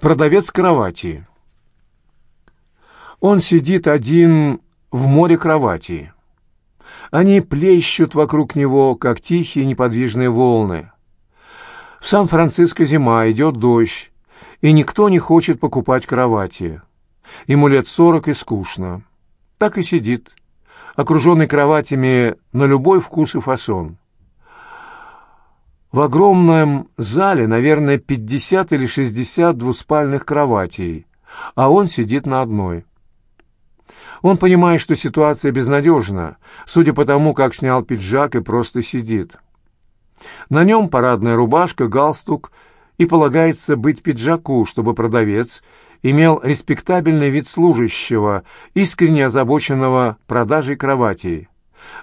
Продавец кровати. Он сидит один в море кровати. Они плещут вокруг него, как тихие неподвижные волны. В Сан-Франциско зима, идет дождь, и никто не хочет покупать кровати. Ему лет сорок и скучно. Так и сидит, окруженный кроватями на любой вкус и фасон. В огромном зале, наверное, 50 или 60 двуспальных кроватей, а он сидит на одной. Он понимает, что ситуация безнадежна, судя по тому, как снял пиджак и просто сидит. На нем парадная рубашка, галстук, и полагается быть пиджаку, чтобы продавец имел респектабельный вид служащего, искренне озабоченного продажей кроватей.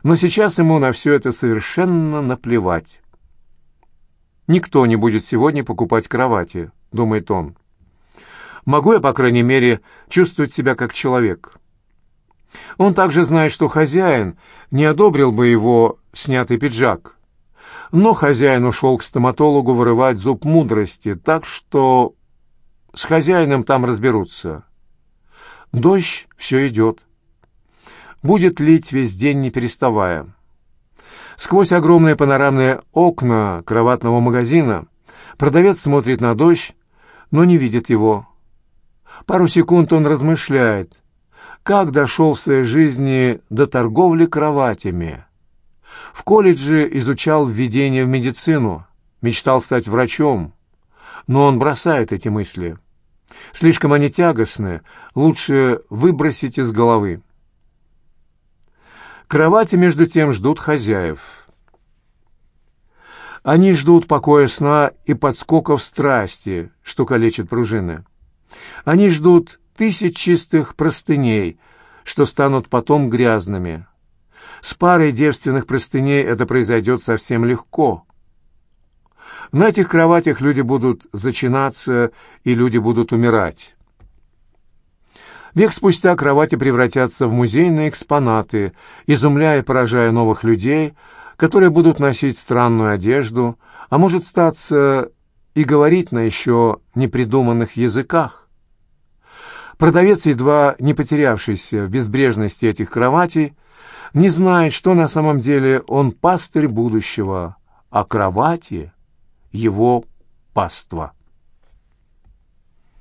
Но сейчас ему на все это совершенно наплевать. Никто не будет сегодня покупать кровати, думает он. Могу я, по крайней мере, чувствовать себя как человек. Он также знает, что хозяин не одобрил бы его снятый пиджак. Но хозяин ушел к стоматологу вырывать зуб мудрости, так что с хозяином там разберутся. Дождь все идет. Будет лить весь день, не переставая. Сквозь огромные панорамные окна кроватного магазина продавец смотрит на дождь, но не видит его. Пару секунд он размышляет, как дошел в своей жизни до торговли кроватями. В колледже изучал введение в медицину, мечтал стать врачом, но он бросает эти мысли. Слишком они тягостны, лучше выбросить из головы. Кровати, между тем, ждут хозяев. Они ждут покоя сна и подскоков страсти, что калечит пружины. Они ждут тысяч чистых простыней, что станут потом грязными. С парой девственных простыней это произойдет совсем легко. На этих кроватях люди будут зачинаться, и люди будут умирать. Век спустя кровати превратятся в музейные экспонаты, изумляя и поражая новых людей, которые будут носить странную одежду, а может статься и говорить на еще непридуманных языках. Продавец, едва не потерявшийся в безбрежности этих кроватей, не знает, что на самом деле он пастырь будущего, а кровати — его паства.